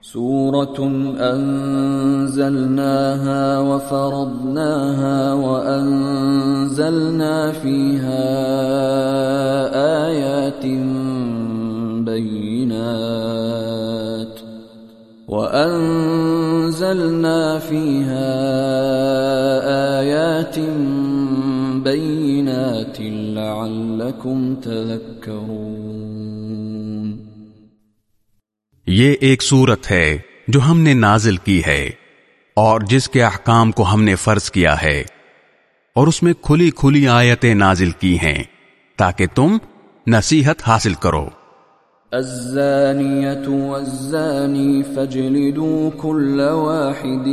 سورة أنزلناها وفرضناها وأنزلنا فيها آيات بينات وأنزلنا فيها آيات بينات لعلكم تذكرون یہ ایک صورت ہے جو ہم نے نازل کی ہے اور جس کے احکام کو ہم نے فرض کیا ہے اور اس میں کھلی کھلی آیتیں نازل کی ہیں تاکہ تم نصیحت حاصل کرو۔ الزانية والزاني فاجلدوا كل واحد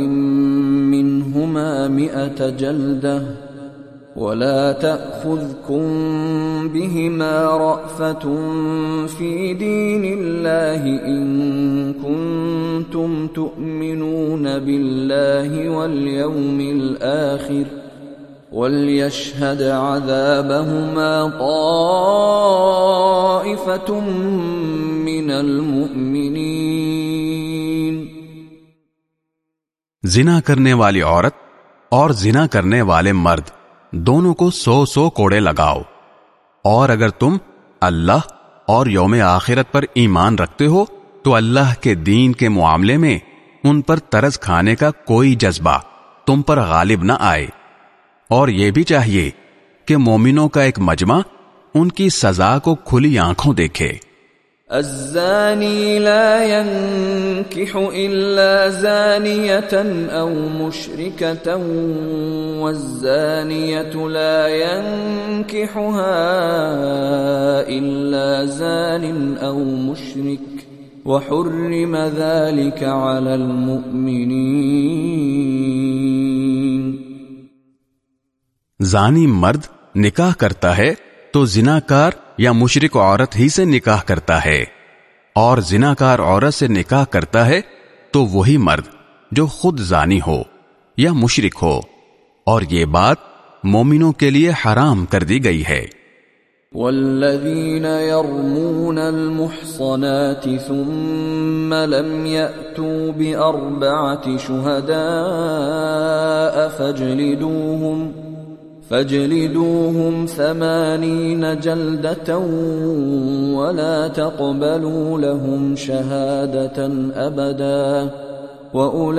منهما مئة جلدة ولا تأخذكم بهما رأفة في دين الله إن كنتم تؤمنون بالله واليوم الآخر وليشهد عذابهما طائفة من المؤمنين. زنا کرنے والی عورت اور زنا کرنے والے مرد دونوں کو سو سو کوڑے لگاؤ۔ اور اگر تم اللہ اور یوم آخرت پر ایمان رکھتے ہو، تو اللہ کے دین کے معاملے میں ان پر ترس کھانے کا کوئی جذبہ تم پر غالب نہ آئے۔ اور یہ بھی چاہیے کہ مومنوں کا ایک مجمع ان کی سزا کو کھلی آنکھوں دیکھے۔ الزاني لا ينكح إلا زانية أو مشركة، والزانية لا ينكحها إلا زان أو مشرك. وحرم ذلك على المؤمنين. زانی مرد نکاح کرتا ہے تو زناکار یا مشرق عورت ہی سے نکاح کرتا ہے۔ اور زناکار عورت سے نکاح کرتا ہے تو وہی مرد جو خود زانی ہو یا مشرق ہو۔ اور یہ بات مومنوں کے لیے حرام کر دی گئی ہے۔ والذين يرمون المحصنات ثم لم يأتوا بأربعة شهداء فاجلدوهم فاجلدوهم ثمانين جلدة ولا تقبلوا لهم شهادة أبدا وأولئك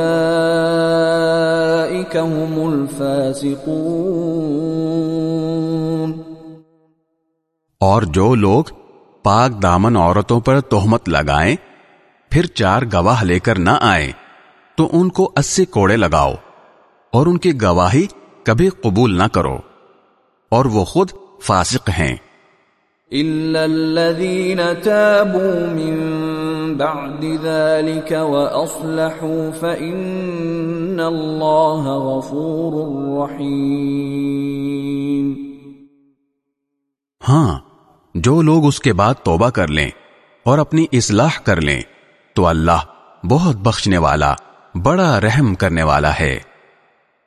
هم الفاسقون اور جو لوگ پاک دامن عورتوں پر تہمت لگائیں، پھر چار گواہ لے کر نہ آئیں، تو ان کو اسی کوڑے لگاؤ اور ان کی گواہی کبھی قبول نہ کرو اور وہ خود فاسق ہیں۔ إلا الذين تابوا من بعد ذلك وأصلحوا فإن الله غفور رحيم۔ ہاں جو لوگ اس کے بعد توبہ کر لیں اور اپنی اصلاح کر لیں تو اللہ بہت بخشنے والا بڑا رحم کرنے والا ہے۔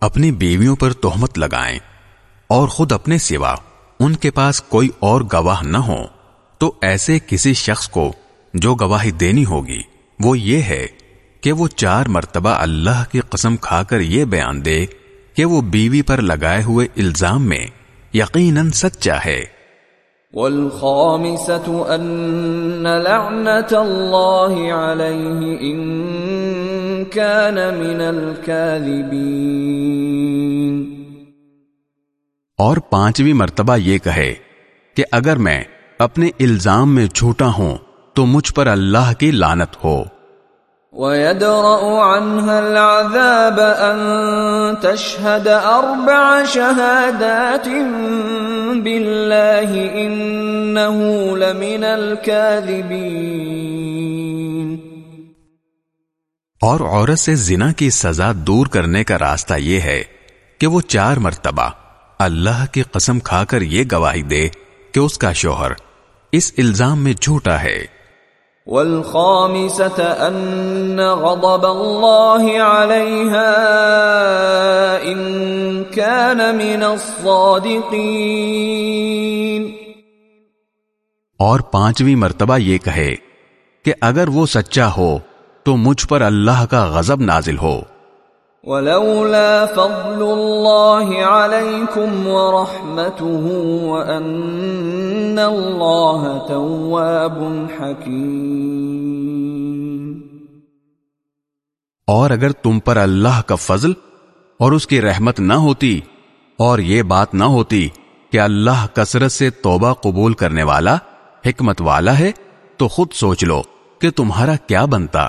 اپنی بیویوں پر تہمت لگائیں اور خود اپنے سوا ان کے پاس کوئی اور گواہ نہ ہو، تو ایسے کسی شخص کو جو گواہی دینی ہوگی، وہ یہ ہے کہ وہ چار مرتبہ اللہ کی قسم کھا کر یہ بیان دے کہ وہ بیوی پر لگائے ہوئے الزام میں یقیناً سچا ہے۔ والخامسة أن لعنة الله عليه إن كان من الكاذبين. اور پانچویں مرتبہ یہ کہے کہ اگر میں اپنے الزام میں جھوٹا ہوں تو مجھ پر اللہ کی لانت ہو۔ وَيَدْرَأُ عَنْهَا الْعَذَابَ أَن تَشْهَدَ أَرْبَعَ شَهَادَاتٍ بِاللَّهِ إِنَّهُ لَمِنَ الْكَاذِبِينَ۔ اور عورت سے زنا کی سزا دور کرنے کا راستہ یہ ہے کہ وہ چار مرتبہ اللہ کی قسم کھا کر یہ گواہی دے کہ اس کا شوہر اس الزام میں جھوٹا ہے۔ والخامسة أن غضب الله عليها إن كان من الصادقين. اور پانچویں مرتبہ یہ کہے کہ اگر وہ سچا ہو تو مجھ پر اللہ کا غضب نازل ہو۔ ولولا فضل الله عليكم ورحمته وأن الله تواب حكيم. اور اگر تم پر اللہ کا فضل اور اس کی رحمت نہ ہوتی اور یہ بات نہ ہوتی کہ اللہ کثرت سے توبہ قبول کرنے والا حکمت والا ہے، تو خود سوچ لو کہ تمہارا کیا بنتا۔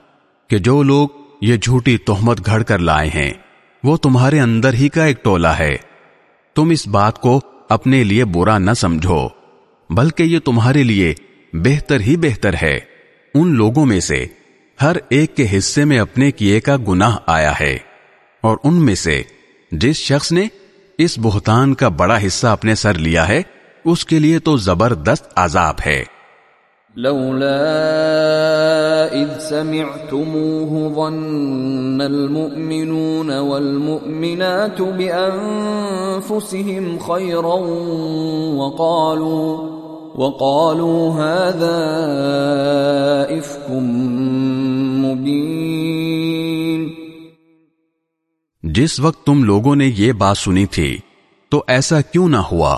کہ جو لوگ یہ جھوٹی تہمت گھڑ کر لائے ہیں، وہ تمہارے اندر ہی کا ایک ٹولا ہے۔ تم اس بات کو اپنے لیے برا نہ سمجھو، بلکہ یہ تمہارے لیے بہتر ہی بہتر ہے۔ ان لوگوں میں سے ہر ایک کے حصے میں اپنے کیے کا گناہ آیا ہے، اور ان میں سے جس شخص نے اس بہتان کا بڑا حصہ اپنے سر لیا ہے، اس کے لیے تو زبردست عذاب ہے۔ لولا اذ سمعتموه ظن المؤمنون والمؤمنات بانفسهم خيرا وقالوا وقالوا هذا افك مبين جس وقت تم لوگوں نے یہ بات سنی تھی، تو ایسا کیوں نہ ہوا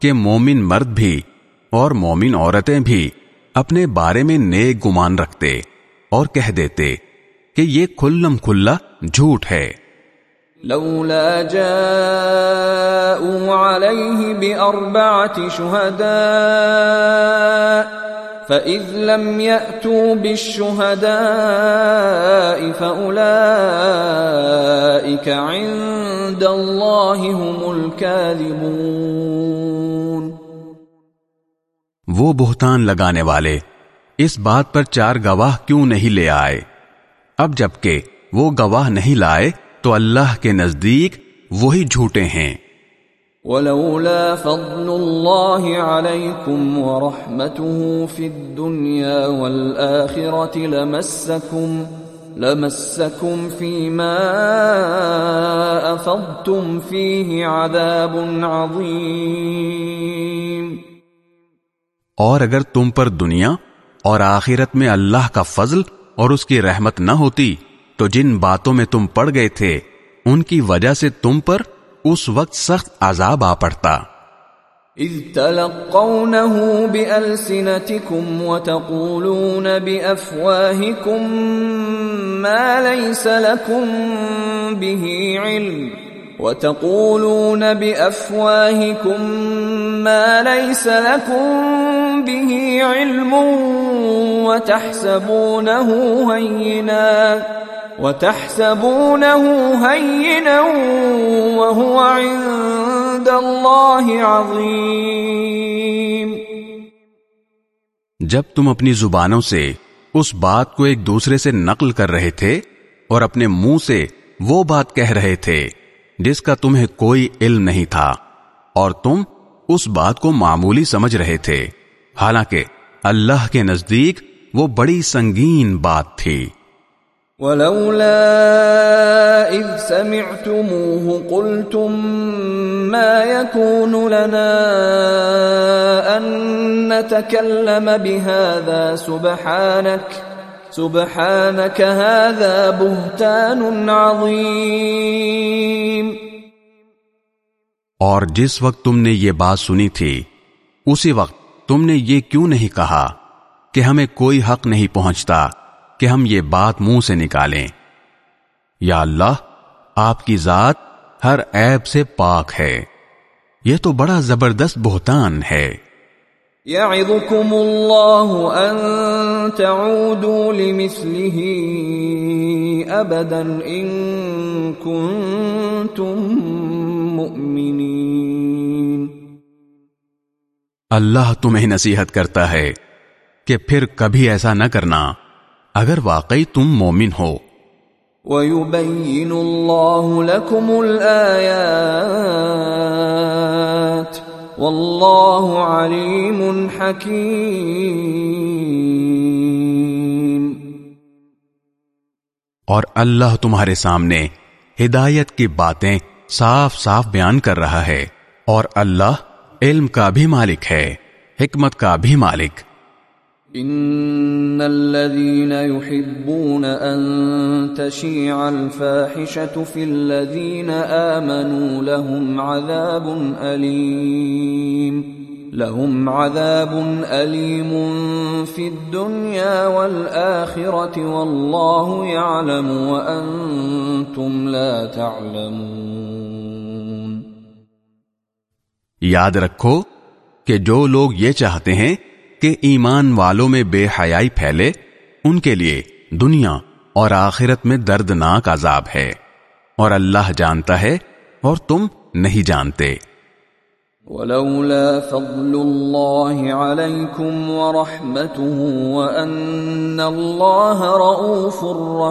کہ مومن مرد بھی اور مومن عورتیں بھی اپنے بارے میں نیک گمان رکھتے اور کہہ دیتے کہ یہ کھلم کھلا جھوٹ ہے۔ لولا جاءوا عليه بأربعة شهداء فإذ لم يأتوا بالشهداء فأولئك عند الله هم الكاذبون۔ وہ بہتان لگانے والے، اس بات پر چار گواہ کیوں نہیں لے آئے؟ اب جبکہ وہ گواہ نہیں لائے، تو اللہ کے نزدیک وہی جھوٹے ہیں۔ ولولا فضل الله عليكم ورحمته في الدنيا والآخرة لمسكم لمسكم فيما أفضتم فيه عذاب عظيم۔ اور اگر تم پر دنیا اور آخرت میں اللہ کا فضل اور اس کی رحمت نہ ہوتی، تو جن باتوں میں تم پڑ گئے تھے، ان کی وجہ سے تم پر اس وقت سخت عذاب آ پڑتا۔ اذ تلقونه بألسنتكم وتقولون بأفواهكم ما ليس لكم به علم۔ وتقولون بأفواهكم ما ليس لكم به علم وتحسبونه هينا وتحسبونه هينا وهو عند الله عظيم جب تم اپنی زبانوں سے اس بات کو ایک دوسرے سے نقل کر رہے تھے اور اپنے منہ سے وہ بات کہہ رہے تھے جس کا تمہیں کوئی علم نہیں تھا، اور تم اس بات کو معمولی سمجھ رہے تھے۔ حالانکہ اللہ کے نزدیک وہ بڑی سنگین بات تھی۔ ولولا إذ سمعتموه قلتم ما يكون لنا أن نتكلم بهذا سبحانك سبحانك هذا بهتان عظيم۔ اور جس وقت تم نے یہ بات سنی تھی، اسی وقت تم نے یہ کیوں نہیں کہا کہ ہمیں کوئی حق نہیں پہنچتا کہ ہم یہ بات منہ سے نکالیں؟ یا اللہ، آپ کی ذات ہر عیب سے پاک ہے۔ یہ تو بڑا زبردست بہتان ہے۔ يعظكم الله أن تعودوا لمثله أبدا إن كنتم مؤمنين. اللہ تمہیں نصیحت کرتا ہے کہ پھر کبھی ایسا نہ کرنا اگر واقعی تم مومن ہو۔ وَيُبَيِّنُ اللَّهُ لَكُمُ الْآيَاتِ واللہ علیم حکیم۔ اور اللہ تمہارے سامنے ہدایت کی باتیں صاف صاف بیان کر رہا ہے اور اللہ علم کا بھی مالک ہے، حکمت کا بھی مالک۔ ان الذين يحبون ان تشيع الفاحشه في الذين امنوا لهم عذاب اليم لهم عذاب اليم في الدنيا والاخره والله يعلم وانتم لا تعلمون یاد رکھو کہ جو لوگ یہ چاہتے ہیں کہ ایمان والوں میں بے حیائی پھیلے ان کے لیے دنیا اور آخرت میں دردناک عذاب ہے۔ اور اللہ جانتا ہے اور تم نہیں جانتے۔ ولولا فضل الله عليكم ورحمته وأن الله رؤوف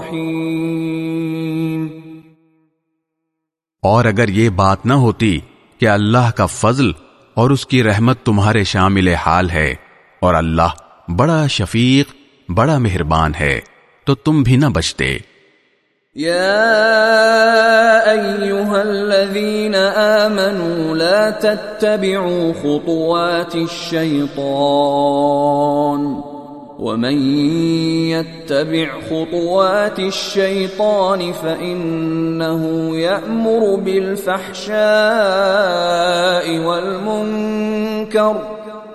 رحيم۔ اور اگر یہ بات نہ ہوتی کہ اللہ کا فضل اور اس کی رحمت تمہارے شامل حال ہے اور اللہ بڑا شفیق، بڑا مہربان ہے، تو تم بھی نہ بچتے۔ آمنوا لا تتبعوا خطوات الشيطان ومن يتبع خطوات الشيطان فإنه يأمر بالفحشاء والمنكر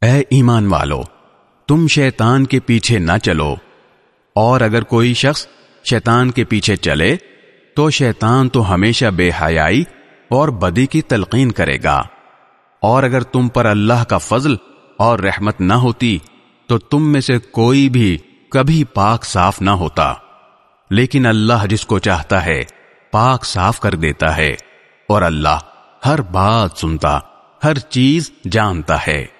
اے ایمان والو، تم شیطان کے پیچھے نہ چلو۔ اور اگر کوئی شخص شیطان کے پیچھے چلے، تو شیطان تو ہمیشہ بے حیائی اور بدی کی تلقین کرے گا۔ اور اگر تم پر اللہ کا فضل اور رحمت نہ ہوتی، تو تم میں سے کوئی بھی کبھی پاک صاف نہ ہوتا۔ لیکن اللہ جس کو چاہتا ہے، پاک صاف کر دیتا ہے۔ اور اللہ ہر بات سنتا، ہر چیز جانتا ہے۔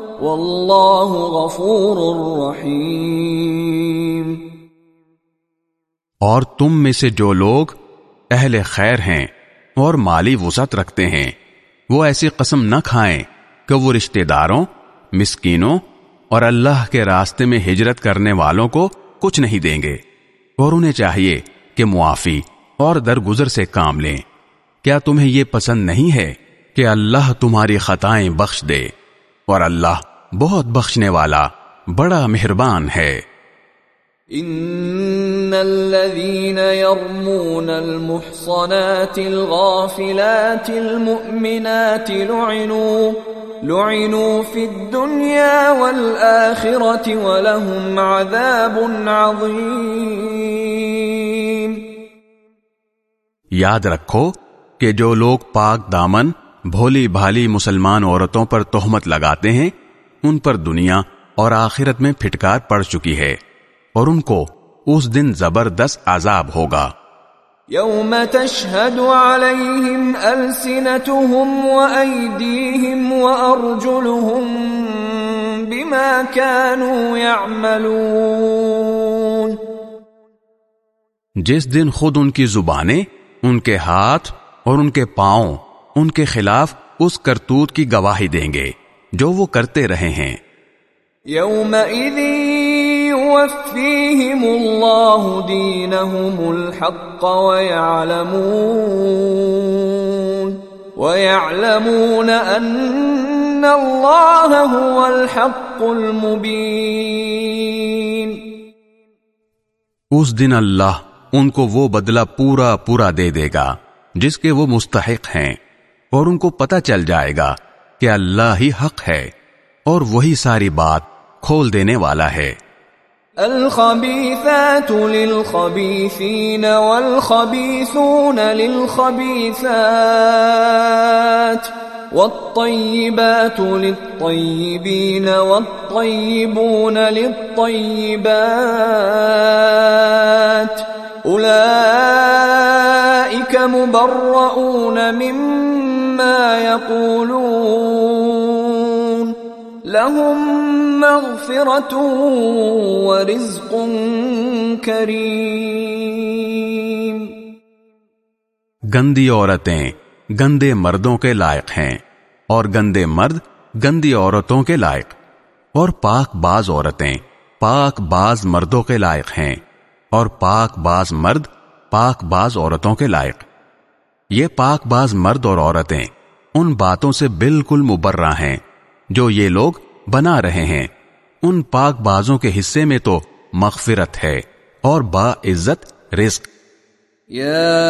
واللہ غفور رحیم۔ اور تم میں سے جو لوگ اہل خیر ہیں اور مالی وسعت رکھتے ہیں، وہ ایسی قسم نہ کھائیں کہ وہ رشتہ داروں، مسکینوں اور اللہ کے راستے میں ہجرت کرنے والوں کو کچھ نہیں دیں گے۔ اور انہیں چاہیے کہ معافی اور درگزر سے کام لیں۔ کیا تمہیں یہ پسند نہیں ہے کہ اللہ تمہاری خطائیں بخش دے اور اللہ بہت بخشنے والا بڑا مہربان ہے۔ ان الذين يرمون المحصنات الغافلات المؤمنات لعنوا لعنوا في الدنيا والآخرة ولهم عذاب عظيم۔ یاد رکھو کہ جو لوگ پاک دامن بھولی بھالی مسلمان عورتوں پر تہمت لگاتے ہیں ان پر دنیا اور آخرت میں پھٹکار پڑ چکی ہے اور ان کو اس دن زبردست عذاب ہوگا۔ یوم تشہد علیہم السنتهم وأیدیہم وأرجلهم بما كانوا يعملون جس دن خود ان کی زبانیں ان کے ہاتھ اور ان کے پاؤں ان کے خلاف اس کرتوت کی گواہی دیں گے۔ جو وہ کرتے رہے ہیں۔ یوم يوفيهم الله دينهم الحق ويعلمون ويعلمون أن الله هو الحق المبين۔ اس دن اللہ ان کو وہ بدلہ پورا پورا دے دے گا جس کے وہ مستحق ہیں اور ان کو پتہ چل جائے گا کہ اللہ ہی حق ہے اور وہی ساری بات کھول دینے والا ہے۔ الخبيثات للخبيثين والخبيثون للخبيثات والطيبات للطيبين والطيبون للطيبات أولئك مبرؤون مما يقولون. لهم مغفرت ورزق کریم گندی عورتیں گندے مردوں کے لائق ہیں اور گندے مرد گندی عورتوں کے لائق. اور پاک باز عورتیں پاک باز مردوں کے لائق ہیں اور پاک باز مرد پاک باز عورتوں کے لائق. یہ پاک باز مرد اور عورتیں ان باتوں سے بالکل مبرہ ہیں جو یہ لوگ بنا رہے ہیں۔ ان پاک بازوں کے حصے میں تو مغفرت ہے اور با عزت رزق۔ يا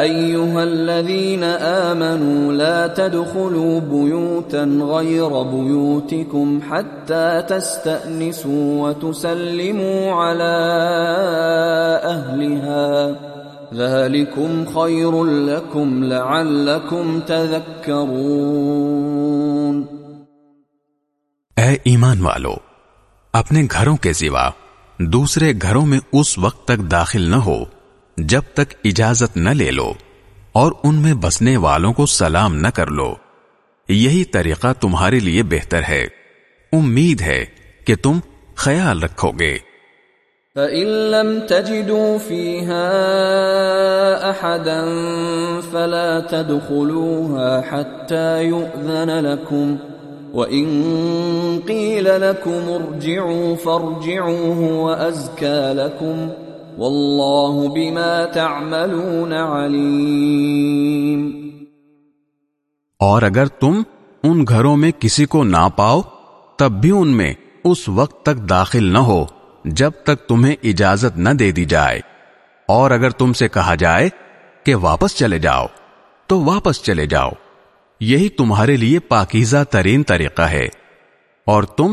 أيها الذين آمنوا لا تدخلوا بيوتا غير بيوتكم حتى تستأنسوا وتسلموا على أهلها ذلكم خير لكم لعلكم تذكرون اے ایمان والو، اپنے گھروں کے سوا دوسرے گھروں میں اس وقت تک داخل نہ ہو جب تک اجازت نہ لے لو اور ان میں بسنے والوں کو سلام نہ کر لو۔ یہی طریقہ تمہارے لیے بہتر ہے۔ امید ہے کہ تم خیال رکھو گے۔ فَإِن لَّمْ تَجِدُوا فِيهَا أَحَدًا فَلَا تَدْخُلُوهَا حَتَّى يُؤْذَنَ لَكُمْ وَإِن قِيلَ لَكُمْ ارْجِعُوا فَارْجِعُوا هُوَ أَزْكَى لَكُمْ وَاللَّهُ بِمَا تَعْمَلُونَ عَلِيمٌ اور اگر تم ان گھروں میں کسی کو نہ پاؤ، تب بھی ان میں اس وقت تک داخل نہ ہو۔ جب تک تمہیں اجازت نہ دے دی جائے۔ اور اگر تم سے کہا جائے کہ واپس چلے جاؤ، تو واپس چلے جاؤ۔ یہی تمہارے لیے پاکیزہ ترین طریقہ ہے۔ اور تم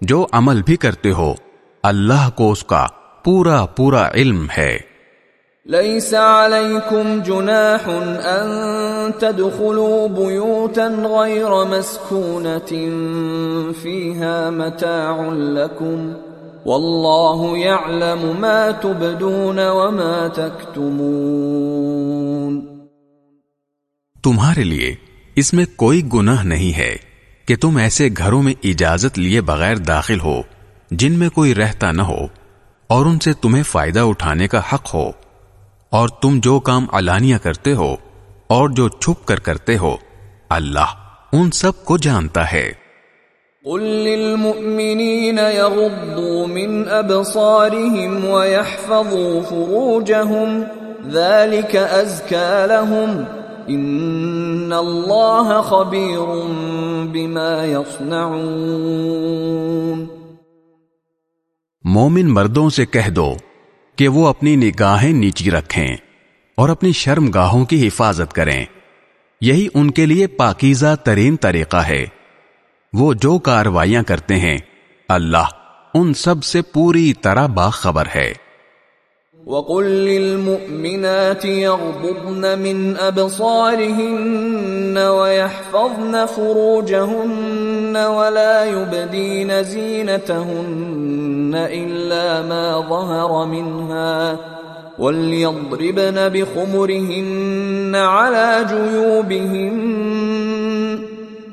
جو عمل بھی کرتے ہو، اللہ کو اس کا پورا پورا علم ہے۔ ليس عليكم جناح ان تدخلوا بيوتا غير مسكونة فيها متاع لكم والله يعلم ما تبدون وما تكتمون۔ تمہارے لیے اس میں کوئی گناہ نہیں ہے کہ تم ایسے گھروں میں اجازت لیے بغیر داخل ہو، جن میں کوئی رہتا نہ ہو، اور ان سے تمہیں فائدہ اٹھانے کا حق ہو۔ اور تم جو کام علانیہ کرتے ہو اور جو چھپ کر کرتے ہو، اللہ ان سب کو جانتا ہے۔ قل للمؤمنين يغضوا من أبصارهم ويحفظوا فروجهم ذلك أزكى لهم ان اللہ خبیر بما يصنعون مومن مردوں سے کہہ دو کہ وہ اپنی نگاہیں نیچی رکھیں اور اپنی شرم گاہوں کی حفاظت کریں۔ یہی ان کے لیے پاکیزہ ترین طریقہ ہے۔ وہ جو کاروائیاں کرتے ہیں، اللہ ان سب سے پوری طرح باخبر ہے۔ وقل للمؤمنات يغضبن من أبصارهن ويحفظن فروجهن ولا يبدين زينتهن إلا ما ظهر منها وليضربن بخمرهن على جيوبهن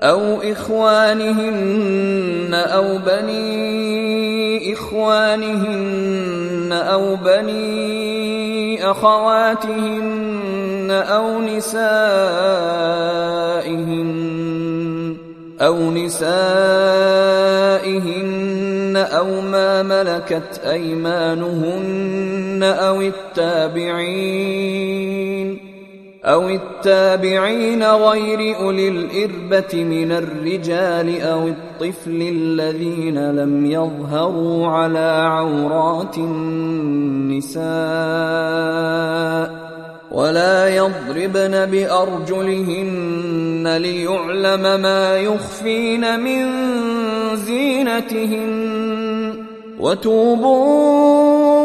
أو إخوانهن أو بني إخوانهن أو بني أخواتهن أو نسائهن أو نسائهن أو ما ملكت أيمانهن أو التابعين أو التابعين غير أولي الإربة من الرجال أو الطفل الذين لم يظهروا على عورات النساء ولا يضربن بأرجلهن ليعلم ما يخفين من زينتهن وتوبوا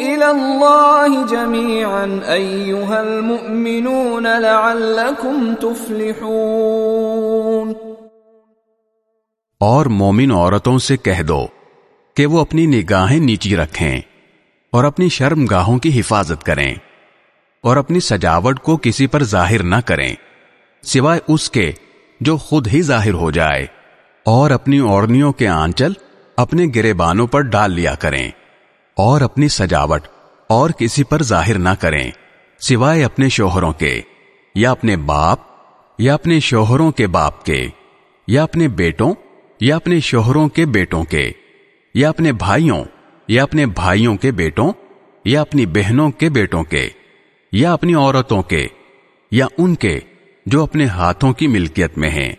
إلى الله جميعا أيها المؤمنون لعلكم تفلحون. اور مومن عورتوں سے کہہ دو کہ وہ اپنی نگاہیں نیچی رکھیں اور اپنی شرم گاہوں کی حفاظت کریں اور اپنی سجاوٹ کو کسی پر ظاہر نہ کریں، سوائے اس کے جو خود ہی ظاہر ہو جائے اور اپنی اوڑنیوں کے آنچل اپنے گرے بانوں پر ڈال لیا کریں اور اپنی سجاوٹ اور کسی پر ظاہر نہ کریں، سوائے اپنے شوہروں کے، یا اپنے باپ، یا اپنے شوہروں کے باپ کے، یا اپنے بیٹوں، یا اپنے شوہروں کے بیٹوں کے، یا اپنے بھائیوں، یا اپنے بھائیوں کے بیٹوں، یا اپنی بہنوں کے بیٹوں کے، یا اپنی عورتوں کے، یا ان کے جو اپنے ہاتھوں کی ملکیت میں ہیں،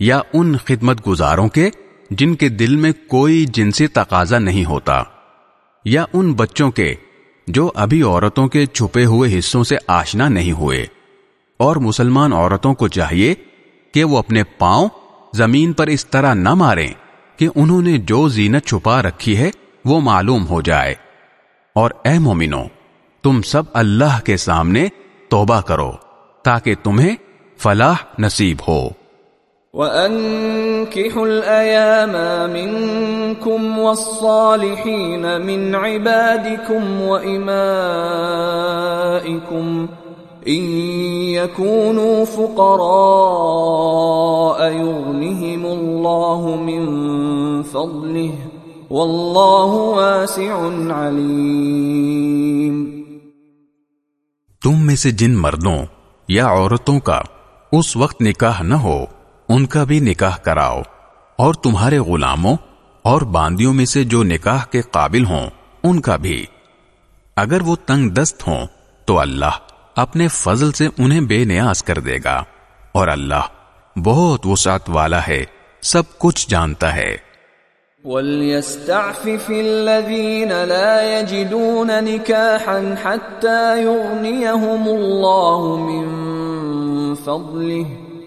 یا ان خدمت گزاروں کے جن کے دل میں کوئی جنسی تقاضا نہیں ہوتا، یا ان بچوں کے جو ابھی عورتوں کے چھپے ہوئے حصوں سے آشنا نہیں ہوئے، اور مسلمان عورتوں کو چاہیے کہ وہ اپنے پاؤں زمین پر اس طرح نہ ماریں کہ انہوں نے جو زینت چھپا رکھی ہے وہ معلوم ہو جائے۔ اور اے مومنو تم سب اللہ کے سامنے توبہ کرو تاکہ تمہیں فلاح نصیب ہو۔ وَأَنكِحُوا الْأَيَامَ مِنكُمْ وَالصَّالِحِينَ مِنْ عِبَادِكُمْ وَإِمَائِكُمْ إِن يَكُونُوا فُقَرَاءَ يُغْنِهِمُ اللَّهُ مِنْ فَضْلِهِ وَاللَّهُ وَاسِعٌ عَلِيمٌ تم میں سے جن مردوں یا عورتوں کا اس وقت نکاح نہ ہو ان کا بھی نکاح کراؤ، اور تمہارے غلاموں اور باندیوں میں سے جو نکاح کے قابل ہوں، ان کا بھی۔ اگر وہ تنگ دست ہوں، تو اللہ اپنے فضل سے انہیں بے نیاز کر دے گا، اور اللہ بہت وسعت والا ہے، سب کچھ جانتا ہے۔ وَلْيَسْتَعْفِفِ الَّذِينَ لَا يَجِدُونَ نِكَاحًا حَتَّى يُغْنِيَهُمُ اللَّهُ مِن فَضْلِهِ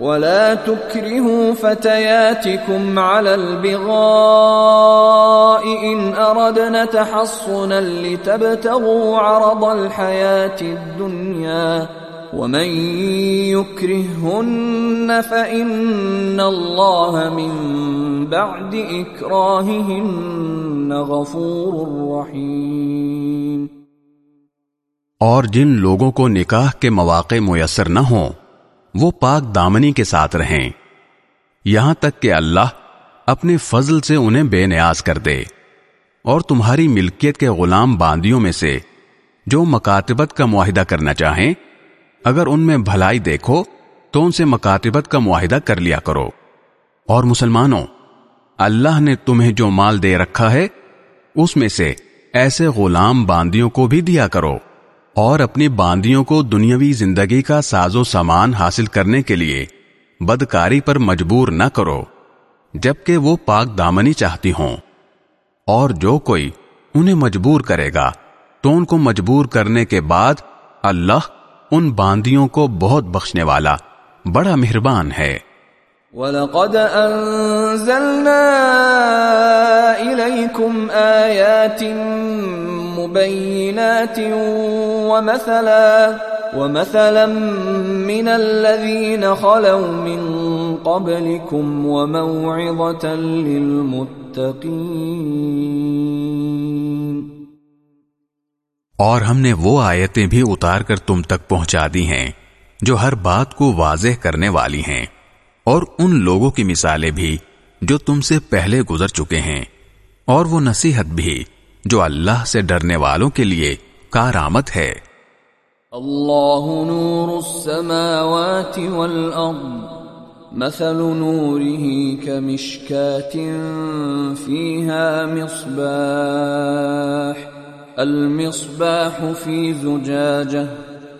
ولا تكرهوا فتياتكم على البغاء إن أردنا تحصنا لتبتغوا عرض الحياة الدنيا ومن يكرهن فإن الله من بعد إكراههن غفور رحيم اور جن لوگوں کو نکاح کے مواقع میسر نہ ہوں وہ پاک دامنی کے ساتھ رہیں۔ یہاں تک کہ اللہ اپنے فضل سے انہیں بے نیاز کر دے۔ اور تمہاری ملکیت کے غلام باندیوں میں سے جو مکاتبت کا معاہدہ کرنا چاہیں، اگر ان میں بھلائی دیکھو، تو ان سے مکاتبت کا معاہدہ کر لیا کرو۔ اور مسلمانوں، اللہ نے تمہیں جو مال دے رکھا ہے، اس میں سے ایسے غلام باندیوں کو بھی دیا کرو۔ اور اپنی باندیوں کو دنیاوی زندگی کا ساز و سامان حاصل کرنے کے لیے بدکاری پر مجبور نہ کرو، جبکہ وہ پاک دامنی چاہتی ہوں۔ اور جو کوئی انہیں مجبور کرے گا، تو ان کو مجبور کرنے کے بعد اللہ ان باندیوں کو بہت بخشنے والا بڑا مہربان ہے۔ وَلَقَدْ أَنزَلْنَا إِلَيْكُمْ آيَاتٍ مُبَيِّنَاتٍ وَمَثَلًا وَمَثَلًا مِنَ الَّذِينَ خَلَوْا مِن قَبْلِكُمْ وَمَوْعِظَةً لِلْمُتَّقِينَ. اور ہم نے وہ آیتیں بھی اتار کر تم تک پہنچا دی ہیں، جو ہر بات کو واضح کرنے والی ہیں۔ اور ان لوگوں کی مثالیں بھی جو تم سے پہلے گزر چکے ہیں، اور وہ نصیحت بھی۔ جو اللہ سے ڈرنے والوں کے لیے کارآمد ہے۔ اللہ نور السماوات والارض، مثل نوره كمشكاة فيها مصباح، المصباح في زجاجه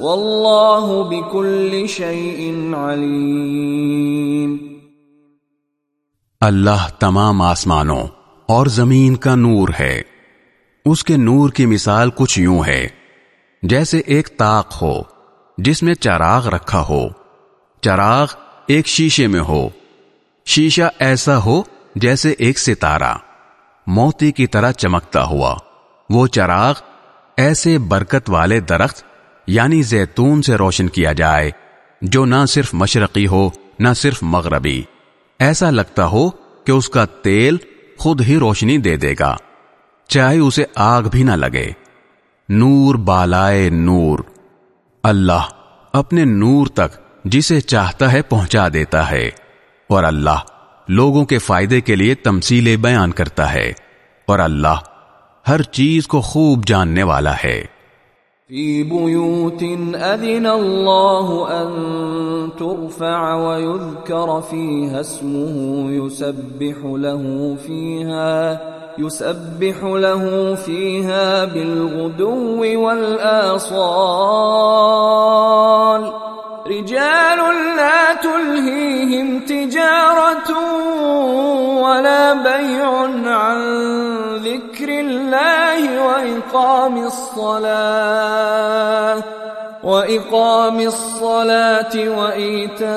والله بكل شيء اللہ تمام آسمانوں اور زمین کا نور ہے۔ اس کے نور کی مثال کچھ یوں ہے۔ جیسے ایک تاق ہو، جس میں چراغ رکھا ہو۔ چراغ ایک شیشے میں ہو۔ شیشہ ایسا ہو جیسے ایک ستارہ۔ موتی کی طرح چمکتا ہوا۔ وہ چراغ ایسے برکت والے درخت یعنی زیتون سے روشن کیا جائے، جو نہ صرف مشرقی ہو، نہ صرف مغربی۔ ایسا لگتا ہو کہ اس کا تیل خود ہی روشنی دے دے گا۔ چاہے اسے آگ بھی نہ لگے۔ نور بالائے نور۔ اللہ اپنے نور تک جسے چاہتا ہے پہنچا دیتا ہے۔ اور اللہ لوگوں کے فائدے کے لیے تمثیلیں بیان کرتا ہے۔ اور اللہ ہر چیز کو خوب جاننے والا ہے۔ فی بیوت اذن اللہ ان ترفع ویذکر فیها اسمه يسبح له فیها يسبح له فيها بالغدو والآصال رجال لا تلهيهم تجارة ولا بيع عن ذكر الله وإقام الصلاة وإقام الصلاة وإيتاء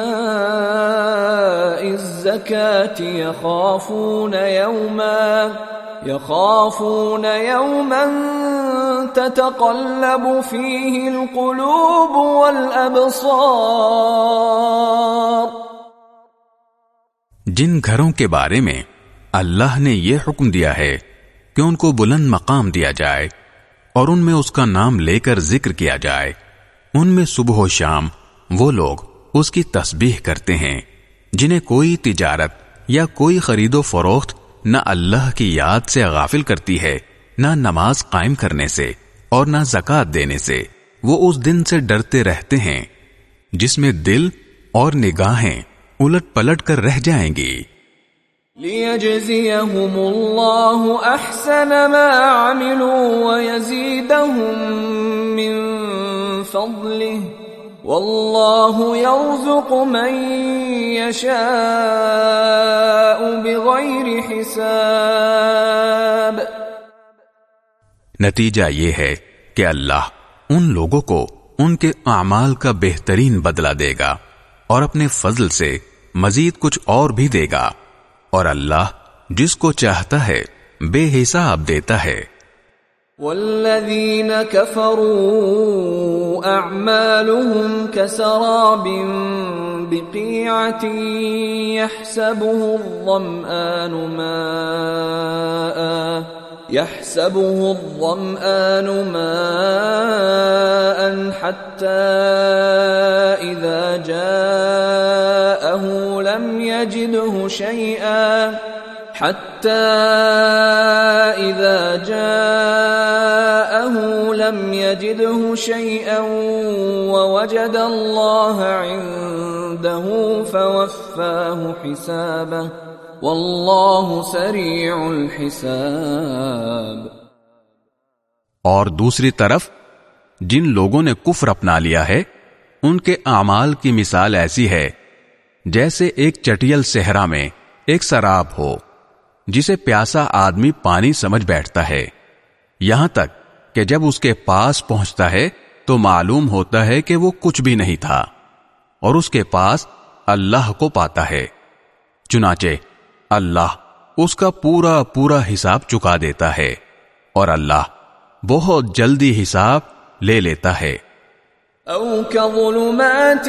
الزكاة يخافون يوماً يخافون يوما تتقلب فيه القلوب والابصار جن گھروں کے بارے میں اللہ نے یہ حکم دیا ہے کہ ان کو بلند مقام دیا جائے اور ان میں اس کا نام لے کر ذکر کیا جائے۔ ان میں صبح و شام وہ لوگ اس کی تسبیح کرتے ہیں جنہیں کوئی تجارت یا کوئی خرید و فروخت نہ اللہ کی یاد سے غافل کرتی ہے، نہ نماز قائم کرنے سے اور نہ زکات دینے سے۔ وہ اس دن سے ڈرتے رہتے ہیں جس میں دل اور نگاہیں الٹ پلٹ کر رہ جائیں گی۔ ليجزيهم الله احسن ما عملوا ويزيدهم من فضله والله يرزق من يشاء بغير حساب نتیجہ یہ ہے کہ اللہ ان لوگوں کو ان کے اعمال کا بہترین بدلہ دے گا اور اپنے فضل سے مزید کچھ اور بھی دے گا۔ اور اللہ جس کو چاہتا ہے، بے حساب دیتا ہے۔ والذین كفروا اعمالهم كسراب بقيعة يحسبه الظمآن ماءً يحسبه الظمآن ماء حتى إذا جاءه لم يجده شيئا حتى إذا جاءه لم يجده شيئا ووجد الله عنده فوفاه حسابه واللہ سریع الحساب اور دوسری طرف، جن لوگوں نے کفر اپنا لیا ہے، ان کے اعمال کی مثال ایسی ہے، جیسے ایک چٹیل صحرا میں ایک سراب ہو۔ جسے پیاسا آدمی پانی سمجھ بیٹھتا ہے۔ یہاں تک کہ جب اس کے پاس پہنچتا ہے تو معلوم ہوتا ہے کہ وہ کچھ بھی نہیں تھا۔ اور اس کے پاس اللہ کو پاتا ہے۔ چنانچہ اللہ اس کا پورا پورا حساب چکا دیتا ہے اور اللہ بہت جلدی حساب لے لیتا ہے۔ او كظلمات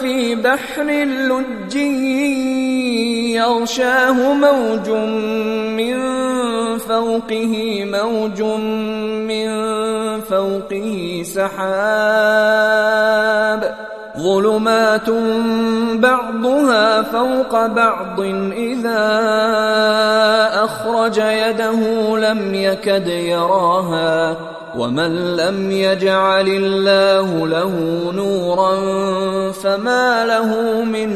في بحر لجي يغشاه موج من فوقه، موج من فوقه سحاب. ظلمات بعضها فوق بعض، إذا أخرج يده لم يكد يراها. ومن لم يجعل الله له نورا فما له من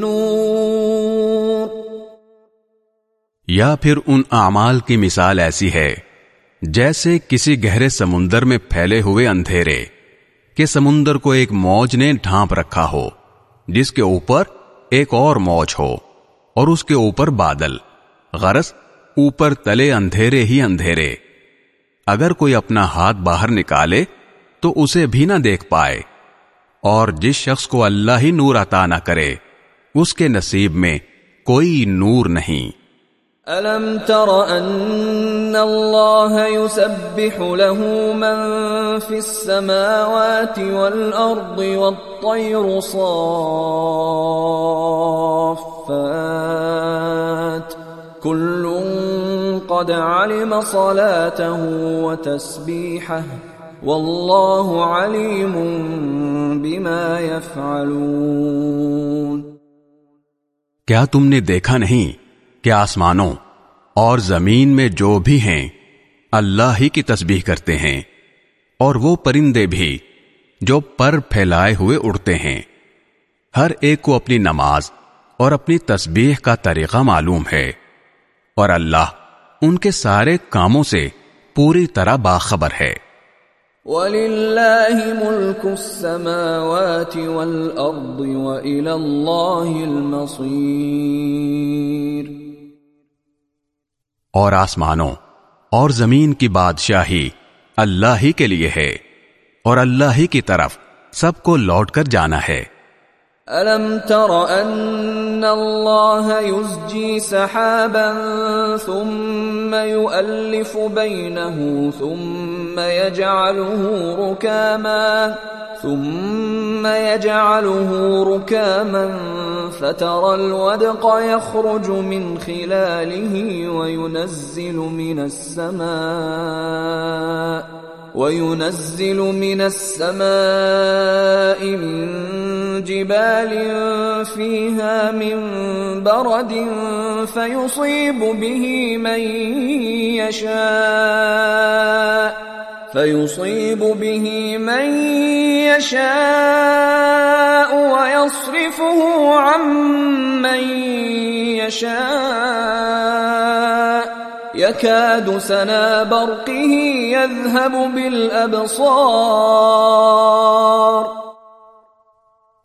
نور یا پھر ان اعمال کی مثال ایسی ہے، جیسے کسی گہرے سمندر میں پھیلے ہوئے اندھیرے، کہ سمندر کو ایک موج نے ڈھانپ رکھا ہو، جس کے اوپر ایک اور موج ہو، اور اس کے اوپر بادل، غرض، اوپر تلے اندھیرے ہی اندھیرے۔ اگر کوئی اپنا ہاتھ باہر نکالے تو اسے بھی نہ دیکھ پائے۔ اور جس شخص کو اللہ ہی نور عطا نہ کرے، اس کے نصیب میں کوئی نور نہیں۔ ألم تر أن الله يسبح له من في السماوات والأرض والطير صافات، كل قد علم صلاته وتسبيحه والله عليم بما يفعلون. کیا تم نے دیکھا نہیں کہ آسمانوں اور زمین میں جو بھی ہیں، اللہ ہی کی تسبیح کرتے ہیں اور وہ پرندے بھی جو پر پھیلائے ہوئے اڑتے ہیں؟ ہر ایک کو اپنی نماز اور اپنی تسبیح کا طریقہ معلوم ہے اور اللہ ان کے سارے کاموں سے پوری طرح باخبر ہے۔ وَلِلَّهِ مُلْكُ السَّمَاوَاتِ وَالْأَرْضِ وَإِلَى اللَّهِ الْمَصِيرِ۔ اور آسمانوں اور زمین کی بادشاہی اللہ ہی کے لیے ہے اور اللہ ہی کی طرف سب کو لوٹ کر جانا ہے۔ ألم تر أن الله يزجي سحابا ثم يؤلف بينه ثم يجعله ركاما ثم يجعله ركاما فترى الودق يخرج من خلاله وينزل من السماء وينزل من السماء من جبال فيها من برد فيصيب به من يشاء فيصيب به من يشاء ويصرفه عن من يكاد سنا برقه يذهب بالابصار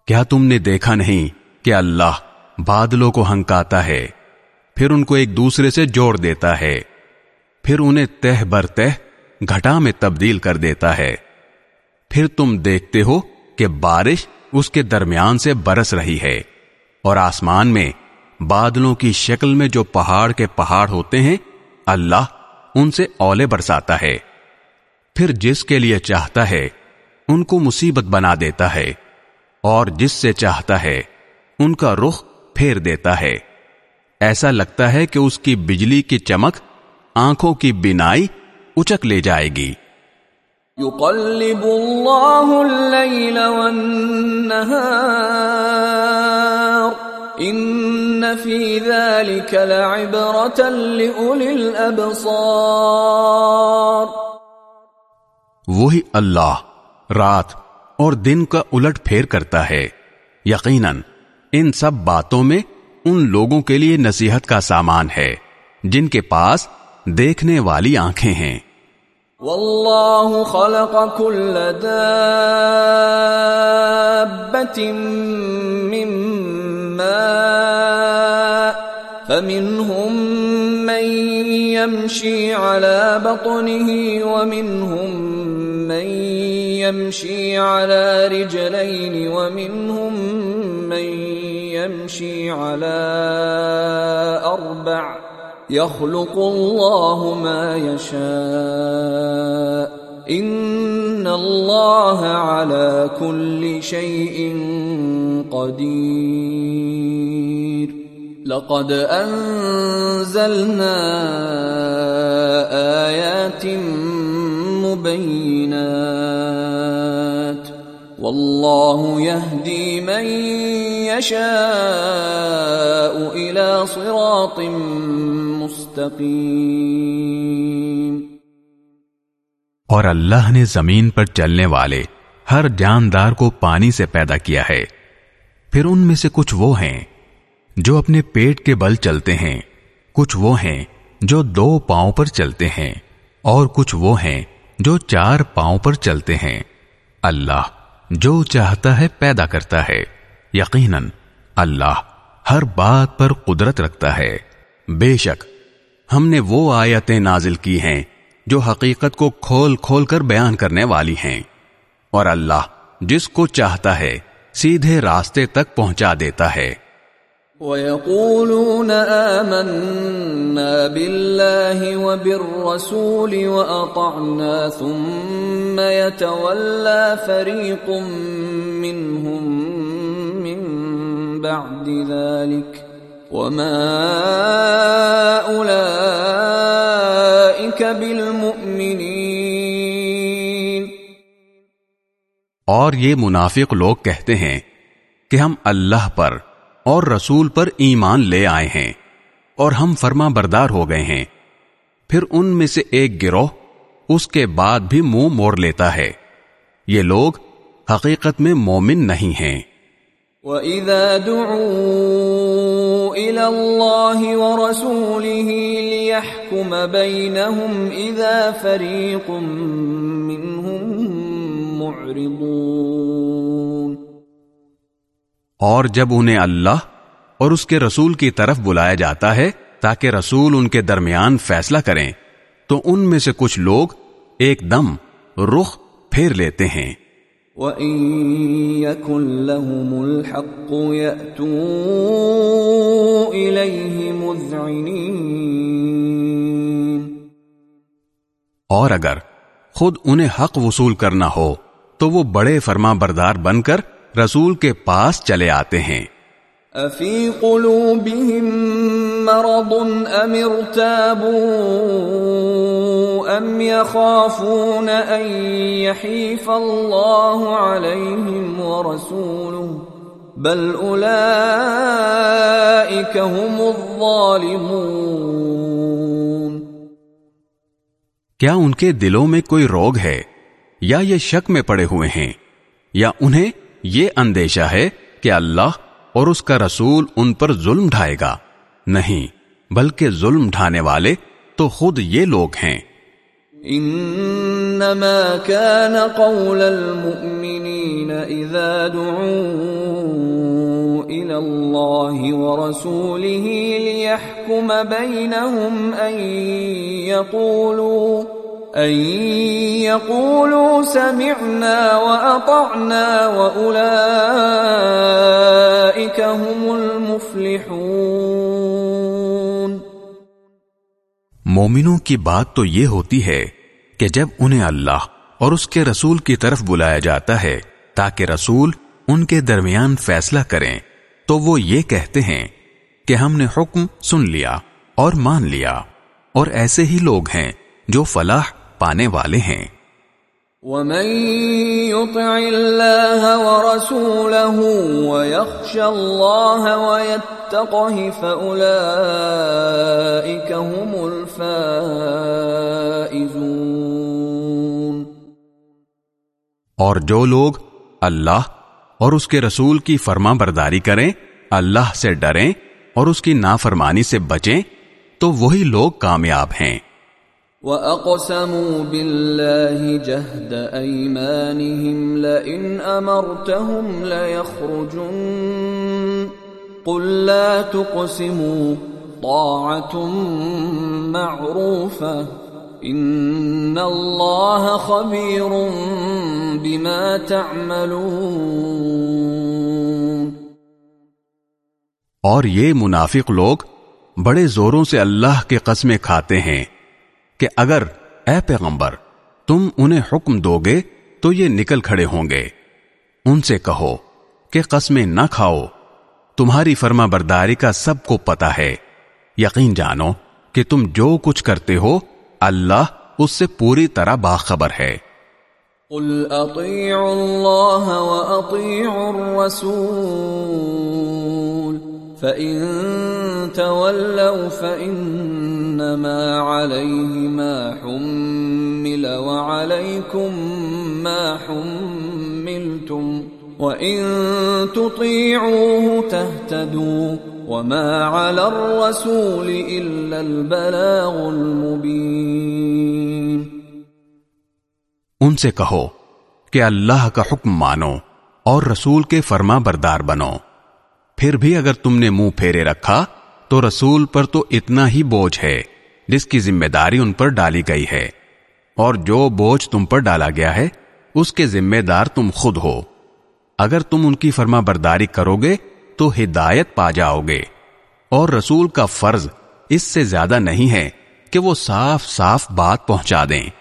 کیا تم نے دیکھا نہیں کہ اللہ بادلوں کو ہنکاتا ہے، پھر ان کو ایک دوسرے سے جوڑ دیتا ہے، پھر انہیں تہ بر تہ گھٹا میں تبدیل کر دیتا ہے۔ پھر تم دیکھتے ہو کہ بارش اس کے درمیان سے برس رہی ہے، اور آسمان میں بادلوں کی شکل میں جو پہاڑ کے پہاڑ ہوتے ہیں اللہ ان سے اولے برساتا ہے۔ پھر جس کے لیے چاہتا ہے، ان کو مصیبت بنا دیتا ہے۔ اور جس سے چاہتا ہے، ان کا رخ پھیر دیتا ہے۔ ایسا لگتا ہے کہ اس کی بجلی کی چمک آنکھوں کی بینائی اچک لے جائے گی۔ يقلب الله الليل ان في ذلك لعبرة لأولي الابصار وہی اللہ رات اور دن کا الٹ پھیر کرتا ہے۔ یقیناً ان سب باتوں میں ان لوگوں کے لیے نصیحت کا سامان ہے جن کے پاس دیکھنے والی آنکھیں ہیں۔ والله خلق كل دابة من فمنهم من يمشي على بطنه ومنهم من يمشي على رجلين ومنهم من يمشي على أربع يخلق الله ما يشاء ان الله على كل شيء قدير لقد انزلنا ايات مبينات. والله يهدي من يشاء الى صراط مستقيم. اور اللہ نے زمین پر چلنے والے ہر جاندار کو پانی سے پیدا کیا ہے۔ پھر ان میں سے کچھ وہ ہیں جو اپنے پیٹ کے بل چلتے ہیں، کچھ وہ ہیں جو دو پاؤں پر چلتے ہیں، اور کچھ وہ ہیں جو چار پاؤں پر چلتے ہیں۔ اللہ جو چاہتا ہے پیدا کرتا ہے۔ یقیناً اللہ ہر بات پر قدرت رکھتا ہے۔ بے شک، ہم نے وہ آیتیں نازل کی ہیں جو حقیقت کو کھول کھول کر بیان کرنے والی ہیں۔ اور اللہ جس کو چاہتا ہے، سیدھے راستے تک پہنچا دیتا ہے۔ وَيَقُولُونَ آمَنَّا بِاللَّهِ وَبِالرَّسُولِ وَأَطَعْنَا ثُمَّ يَتَوَلَّى فَرِيقٌ مِّنْهُمْ مِّن بَعْدِ ذَلِكَ وَمَا أُولَئِكَ بِالْمُؤْمِنِينَ اور یہ منافق لوگ کہتے ہیں کہ ہم اللہ پر اور رسول پر ایمان لے آئے ہیں اور ہم فرما بردار ہو گئے ہیں۔ پھر ان میں سے ایک گروہ اس کے بعد بھی منہ مو موڑ لیتا ہے۔ یہ لوگ حقیقت میں مومن نہیں ہیں۔ وَإِذَا دُعُوا إِلَى اللَّهِ وَرَسُولِهِ لِيَحْكُمَ بَيْنَهُمْ إِذَا فَرِيقٌ مِّنْهُمْ مُعْرِضُونَ اور جب انہیں اللہ اور اس کے رسول کی طرف بلایا جاتا ہے تاکہ رسول ان کے درمیان فیصلہ کریں تو ان میں سے کچھ لوگ ایک دم رخ پھیر لیتے ہیں۔ وَإِن يَكُن لَّهُمُ الْحَقُّ يَأْتُوا إِلَيْهِ مُذْعِنِينَ۔ اور اگر خود انہیں حق وصول کرنا ہو تو وہ بڑے فرما بردار بن کر رسول کے پاس چلے آتے ہیں۔ أفي قلوبهم مرض أم ارتابوا أم يخافون أن يحيف الله عليهم ورسوله بل أولئك هم الظالمون۔ کیا ان کے دلوں میں کوئی روگ ہے یا یہ شک میں پڑے ہوئے ہیں یا انہیں یہ اندیشہ ہے کہ اللہ اور اس کا رسول ان پر ظلم ڈھائے گا۔ نہیں، بلکہ ظلم ڈھانے والے تو خود یہ لوگ ہیں۔ انما كان قول المؤمنين اذا دعوا الى الله ورسوله ليحكم بينهم ان يقولوا ان يقولوا سمعنا واطعنا واولئك هم المفلحون مومنوں کی بات تو یہ ہوتی ہے کہ جب انہیں اللہ اور اس کے رسول کی طرف بلایا جاتا ہے تاکہ رسول ان کے درمیان فیصلہ کریں، تو وہ یہ کہتے ہیں کہ ہم نے حکم سن لیا اور مان لیا اور ایسے ہی لوگ ہیں جو فلاح پانے والے ہیں۔ ومن يطع الله ورسوله ويخشى الله ويتقه فأولئك هم الفائزون۔ اور جو لوگ اللہ اور اس کے رسول کی فرما برداری کریں اللہ سے ڈریں اور اس کی نافرمانی سے بچیں تو وہی لوگ کامیاب ہیں۔ وَأَقْسَمُوا بِاللَّهِ جَهْدَ أَيْمَانِهِمْ لَئِنْ أَمَرْتَهُمْ لَيَخْرُجُنَّ قُلْ لَا تُقْسِمُوا طَاعَةٌ مَعْرُوفَةٌ إِنَّ اللَّهَ خَبِيرٌ بِمَا تَعْمَلُونَ اور یہ منافق لوگ بڑے زوروں سے اللہ کے قسمیں کھاتے ہیں۔ کہ اگر اے پیغمبر تم انہیں حکم دو گے تو یہ نکل کھڑے ہوں گے۔ ان سے کہو کہ قسمیں نہ کھاؤ۔ تمہاری فرما برداری کا سب کو پتا ہے۔ یقین جانو کہ تم جو کچھ کرتے ہو، اللہ اس سے پوری طرح باخبر ہے۔ قل اطیعوا اللہ واطیعوا الرسول۔ فَإِن تَوَلَّوْا فَإِنَّمَا عَلَيْهِ مَا حُمِّلَ وَعَلَيْكُمْ مَا حُمِّلْتُمْ وَإِن تُطِيعُوهُ تَهْتَدُوا وَمَا عَلَى الرَّسُولِ إِلَّا الْبَلَاغُ الْمُبِينُ ان سے کہو کہ اللہ کا حکم مانو اور رسول کے فرما بردار بنو۔ پھر بھی اگر تم نے منہ پھیرے رکھا، تو رسول پر تو اتنا ہی بوجھ ہے، جس کی ذمہ داری ان پر ڈالی گئی ہے۔ اور جو بوجھ تم پر ڈالا گیا ہے، اس کے ذمہ دار تم خود ہو۔ اگر تم ان کی فرما برداری کرو گے تو ہدایت پا جاؤ گے۔ اور رسول کا فرض اس سے زیادہ نہیں ہے کہ وہ صاف صاف بات پہنچا دیں۔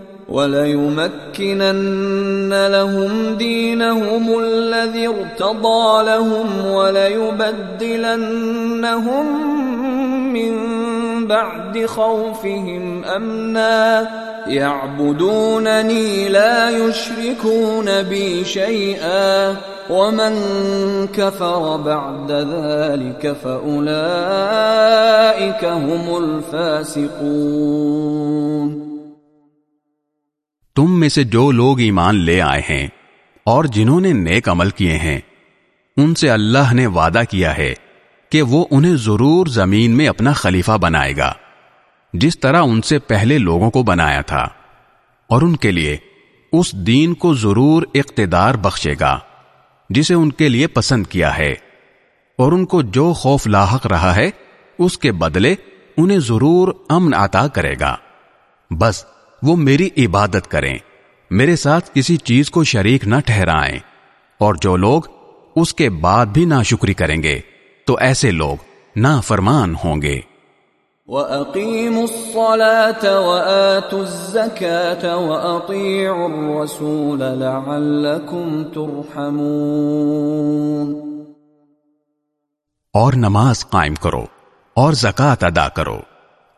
وَلَيُمَكِّنَنَّ لَهُمْ دِينَهُمُ الَّذِي ارْتَضَى لَهُمْ وَلَيُبَدِّلَنَّهُمْ مِنْ بَعْدِ خَوْفِهِمْ أَمْنًا يَعْبُدُونَنِي لَا يُشْرِكُونَ بِي شَيْئًا وَمَنْ كَفَرَ بَعْدَ ذَلِكَ فَأُولَئِكَ هُمُ الْفَاسِقُونَ تم میں سے جو لوگ ایمان لے آئے ہیں اور جنہوں نے نیک عمل کیے ہیں، ان سے اللہ نے وعدہ کیا ہے کہ وہ انہیں ضرور زمین میں اپنا خلیفہ بنائے گا، جس طرح ان سے پہلے لوگوں کو بنایا تھا، اور ان کے لیے اس دین کو ضرور اقتدار بخشے گا، جسے ان کے لیے پسند کیا ہے۔ اور ان کو جو خوف لاحق رہا ہے، اس کے بدلے انہیں ضرور امن عطا کرے گا۔ بس وہ میری عبادت کریں۔ میرے ساتھ کسی چیز کو شریک نہ ٹھہرائیں۔ اور جو لوگ اس کے بعد بھی ناشکری کریں گے تو ایسے لوگ نا فرمان ہوں گے۔ وَأَقِيمُوا الصَّلَاةَ وَآتُوا الزَّكَاةَ وَأَطِيعُوا الرَّسُولَ لَعَلَّكُمْ تُرْحَمُونَ۔ اور نماز قائم کرو اور زکوٰۃ ادا کرو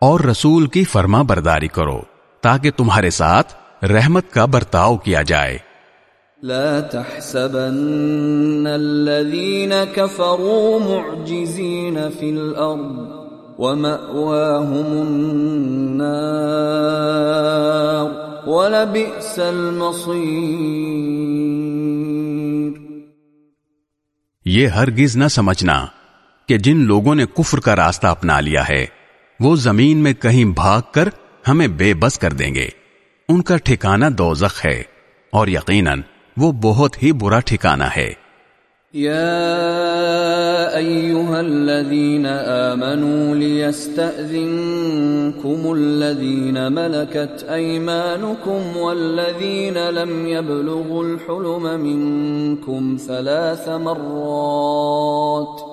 اور رسول کی فرما برداری کرو۔ تاکہ تمہارے ساتھ رحمت کا برتاؤ کیا جائے۔ لا تحسبن الذين كفروا معجزين في الأرض ومأواهم النار ولبئس المصير یہ ہرگز نہ سمجھنا کہ جن لوگوں نے کفر کا راستہ اپنا لیا ہے وہ زمین میں کہیں بھاگ کر ہمیں بے بس کر دیں گے۔ ان کا ٹھکانہ دوزخ ہے اور یقیناً وہ بہت ہی برا ٹھکانہ ہے۔ يا ايها الذين امنوا ليستاذنكم الذين ملكت ايمانكم والذين لم يبلغوا الحلم منكم ثلاث مرات۔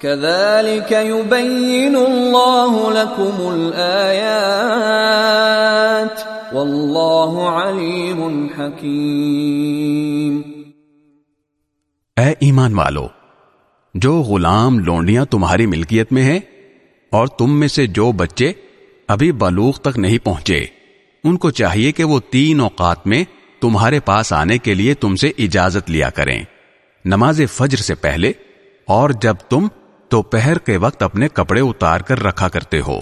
كذلك يبين الله لكم الآيات والله عليم حكيم اے ایمان والو، جو غلام لونڈیاں تمہاری ملکیت میں ہیں اور تم میں سے جو بچے ابھی بلوغ تک نہیں پہنچے، ان کو چاہیے کہ وہ تین اوقات میں تمہارے پاس آنے کے لیے تم سے اجازت لیا کریں۔ نماز فجر سے پہلے اور جب تم تو پہر کے وقت اپنے کپڑے اتار کر رکھا کرتے ہو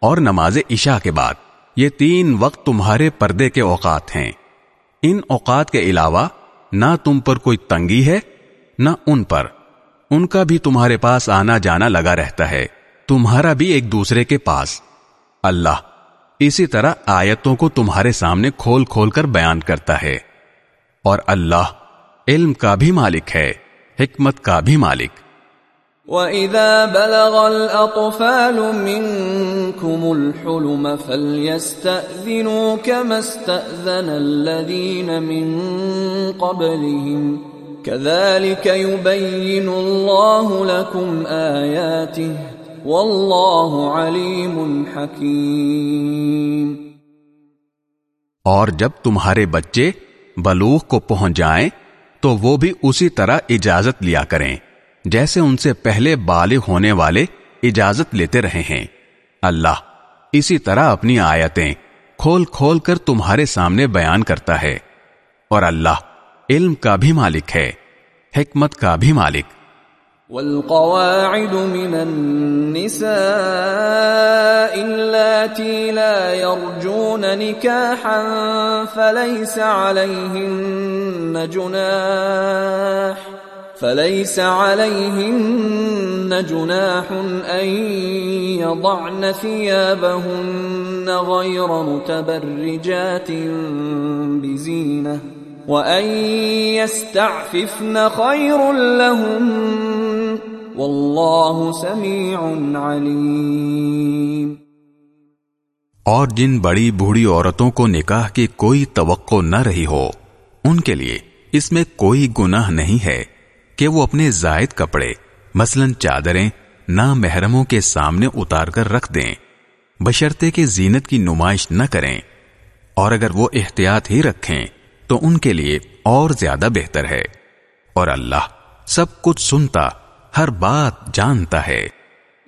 اور نماز عشاء کے بعد۔ یہ تین وقت تمہارے پردے کے اوقات ہیں۔ ان اوقات کے علاوہ نہ تم پر کوئی تنگی ہے، نہ ان پر۔ ان کا بھی تمہارے پاس آنا جانا لگا رہتا ہے۔ تمہارا بھی ایک دوسرے کے پاس۔ اللہ اسی طرح آیتوں کو تمہارے سامنے کھول کھول کر بیان کرتا ہے۔ اور اللہ علم کا بھی مالک ہے، حکمت کا بھی مالک۔ وَإِذَا بَلَغَ الْأَطْفَالُ مِنْكُمُ الْحُلُمَ فَلْيَسْتَأْذِنُوا كَمَا اسْتَأْذَنَ الَّذِينَ مِنْ قَبْلِهِمْ كَذَلِكَ يُبَيِّنُ اللَّهُ لَكُمْ آيَاتِهِ وَاللَّهُ عَلِيمٌ حَكِيمٌ اور جب تمہارے بچے بلوغ کو پہنچ جائیں تو وہ بھی اسی طرح اجازت لیا کریں۔ جیسے ان سے پہلے بالغ ہونے والے اجازت لیتے رہے ہیں۔ اللہ اسی طرح اپنی آیتیں کھول کھول کر تمہارے سامنے بیان کرتا ہے۔ اور اللہ علم کا بھی مالک ہے، حکمت کا بھی مالک۔ والقواعد من النساء اللاتي لا يرجون نكاحا فليس عليهن جناح۔ فليس عليهن جناح أن يضعن ثيابهن غير متبرجات بزينة وأن يستعففن خير لهم والله سميع عليم اور جن بڑی بوڑھی عورتوں کو نکاح کی کوئی توقع نہ رہی ہو، ان کے لیے اس میں کوئی گناہ نہیں ہے۔ کہ وہ اپنے زائد کپڑے، مثلا چادریں نہ محرموں کے سامنے اتار کر رکھ دیں۔ بشرتے کے زینت کی نمائش نہ کریں۔ اور اگر وہ احتیاط ہی رکھیں، تو ان کے لیے اور زیادہ بہتر ہے۔ اور اللہ سب کچھ سنتا، ہر بات جانتا ہے۔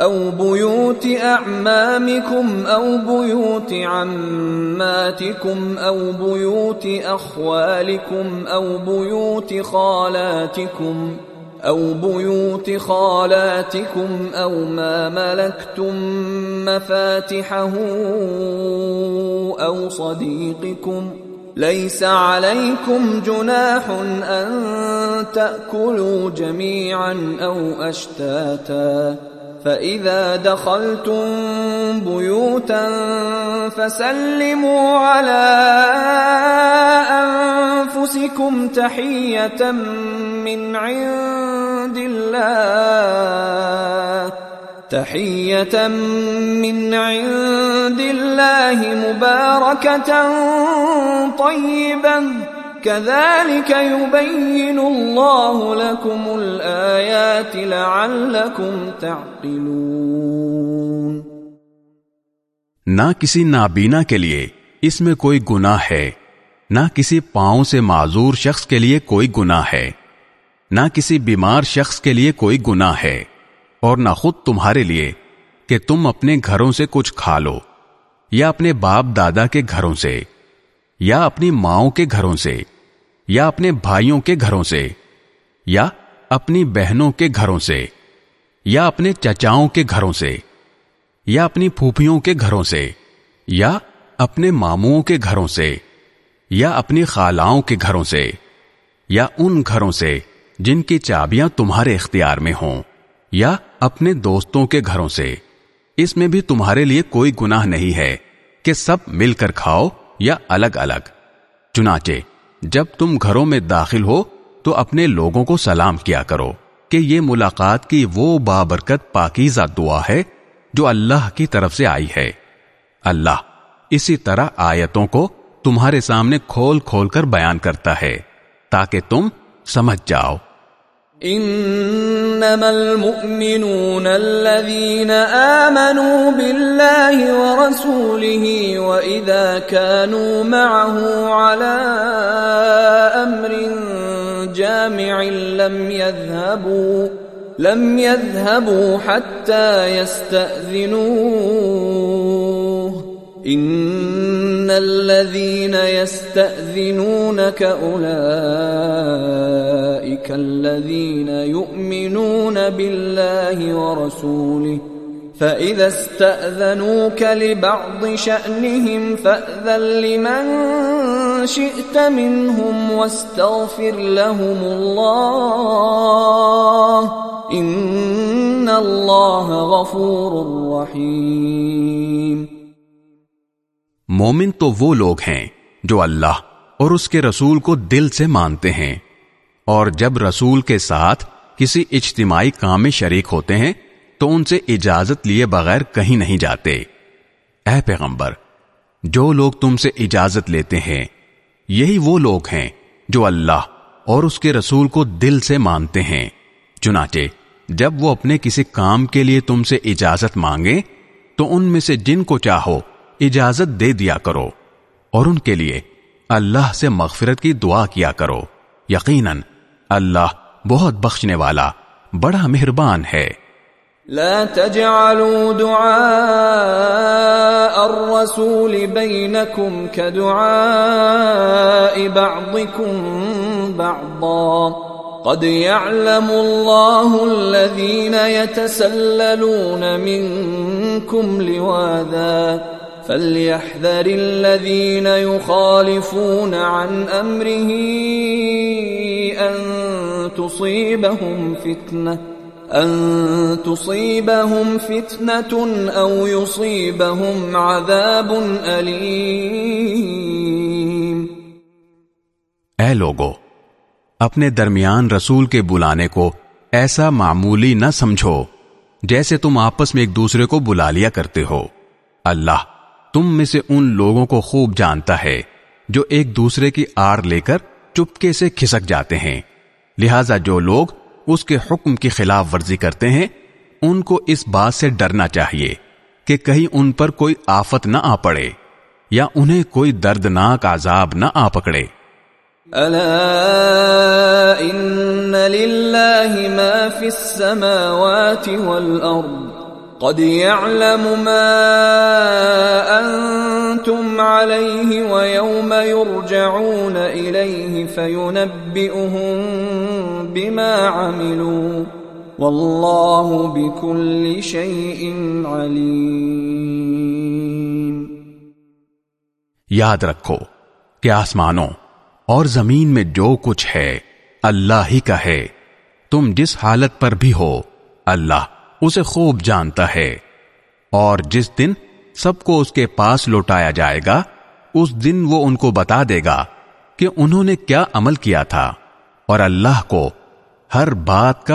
او بيوت اعمامكم او بيوت عماتكم او بيوت اخوالكم او بيوت خالاتكم او بيوت خالاتكم او ما ملكتم مفاتحه او صديقكم ليس عليكم جناح ان تاكلوا جميعا او اشتاتا فَإِذَا دَخَلْتُمْ بُيُوتًا فَسَلِّمُوا عَلَىٰ أَنفُسِكُمْ تَحِيَّةً مِّنْ عِندِ اللَّهِ تحية من عند الله مباركة طيبة كذلك يبين الله لكم الآيات لعلكم تعقلون. نہ کسی نابینا کے لیے اس میں کوئی گناہ ہے، نہ کسی پاؤں سے معذور شخص کے لیے کوئی گناہ ہے، نہ کسی بیمار شخص کے لیے کوئی گناہ ہے، اور نہ خود تمہارے لیے کہ تم اپنے گھروں سے کچھ کھا لو، یا اپنے باپ دادا کے گھروں سے، یا اپنی ماؤں کے گھروں سے۔ یا اپنے بھائیوں کے گھروں سے، یا اپنی بہنوں کے گھروں سے، یا اپنے چچاؤں کے گھروں سے، یا اپنی پھوپھیوں کے گھروں سے، یا اپنے ماموں کے گھروں سے، یا اپنی خالاؤں کے گھروں سے، یا ان گھروں سے جن کی چابیاں تمہارے اختیار میں ہوں، یا اپنے دوستوں کے گھروں سے۔ اس میں بھی تمہارے لیے کوئی گناہ نہیں ہے کہ سب مل کر کھاؤ یا الگ الگ۔ چنانچہ جب تم گھروں میں داخل ہو تو اپنے لوگوں کو سلام کیا کرو کہ یہ ملاقات کی وہ بابرکت پاکیزہ دعا ہے جو اللہ کی طرف سے آئی ہے۔ اللہ اسی طرح آیتوں کو تمہارے سامنے کھول کھول کر بیان کرتا ہے تاکہ تم سمجھ جاؤ۔ انما المؤمنون الذين آمنوا بالله ورسوله واذا كانوا معه على امر جامع لم يذهبوا لم يذهبوا حتى يستأذنوه. ان الذين يستأذنونك اولئك الذين يؤمنون بالله ورسوله، فإذا استأذنوك لبعض شأنهم فأذن لمن شئت منهم واستغفر لهم الله، إن الله غفور رحيم. مومن تو وہ لوگ ہیں جو اللہ اور اس کے رسول کو دل سے مانتے ہیں۔ اور جب رسول کے ساتھ کسی اجتماعی کام میں شریک ہوتے ہیں، تو ان سے اجازت لیے بغیر کہیں نہیں جاتے۔ اے پیغمبر، جو لوگ تم سے اجازت لیتے ہیں، یہی وہ لوگ ہیں جو اللہ اور اس کے رسول کو دل سے مانتے ہیں۔ چنانچہ، جب وہ اپنے کسی کام کے لیے تم سے اجازت مانگے، تو ان میں سے جن کو چاہو، اجازت دے دیا کرو۔ اور ان کے لیے اللہ سے مغفرت کی دعا کیا کرو۔ یقیناً اللہ بہت بخشنے والا، بڑا مہربان ہے۔ لا تجعلوا دعاء الرسول بينكم كدعاء بعضكم بعضا۔ قد يعلم الله الذين يتسللون منكم لواذا۔ فليحذر الذين يخالفون عن امره ان تصيبهم فتنه ان تصيبهم فتنه او يصيبهم عذاب اليم اے لوگو، اپنے درمیان رسول کے بلانے کو ایسا معمولی نہ سمجھو جیسے تم آپس میں ایک دوسرے کو بلا لیا کرتے ہو۔ اللہ تم میں سے ان لوگوں کو خوب جانتا ہے، جو ایک دوسرے کی آڑ لے کر چپکے سے کھسک جاتے ہیں۔ لہذا جو لوگ اس کے حکم کی خلاف ورزی کرتے ہیں، ان کو اس بات سے ڈرنا چاہیے کہ کہیں ان پر کوئی آفت نہ آ پڑے، یا انہیں کوئی دردناک عذاب نہ آ پکڑے۔ الا ان لله ما في السماوات والارض قد يعلم ما انتم عليه ويوم يرجعون اليه فينبئهم بما عملوا والله بكل شيء عليم یاد رکھو کہ آسمانوں اور زمین میں جو کچھ ہے، اللہ ہی کا ہے۔ تم جس حالت پر بھی ہو، اللہ اسے خوب جانتا ہے۔ اور جس دن سب کو اس کے پاس لوٹایا جائے گا، اس دن وہ ان کو بتا دے گا کہ انہوں نے کیا عمل کیا تھا۔ اور اللہ کو ہر بات کا